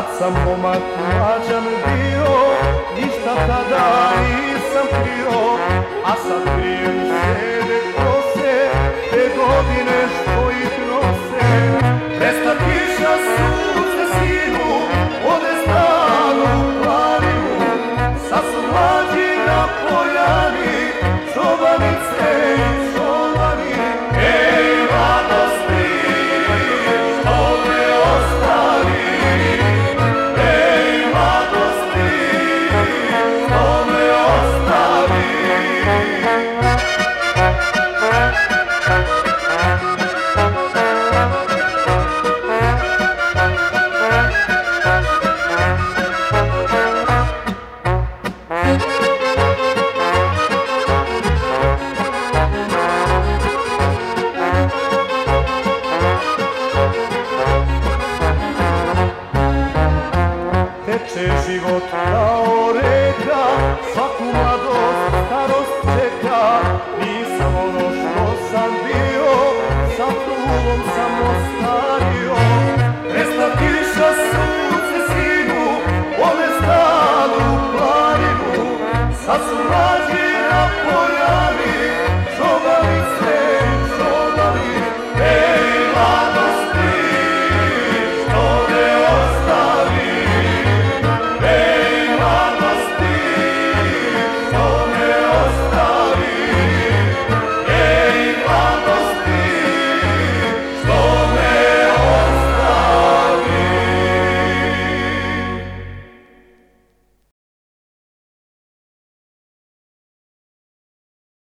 Tad sam pomak mlađan bio, ništa tada nisam krio, a sad krijem sede kose, te godine što ih nose. Presta kiša sunce sinu, ode stanu planinu, sad su mlađi na poljani, čobanica Fuck you.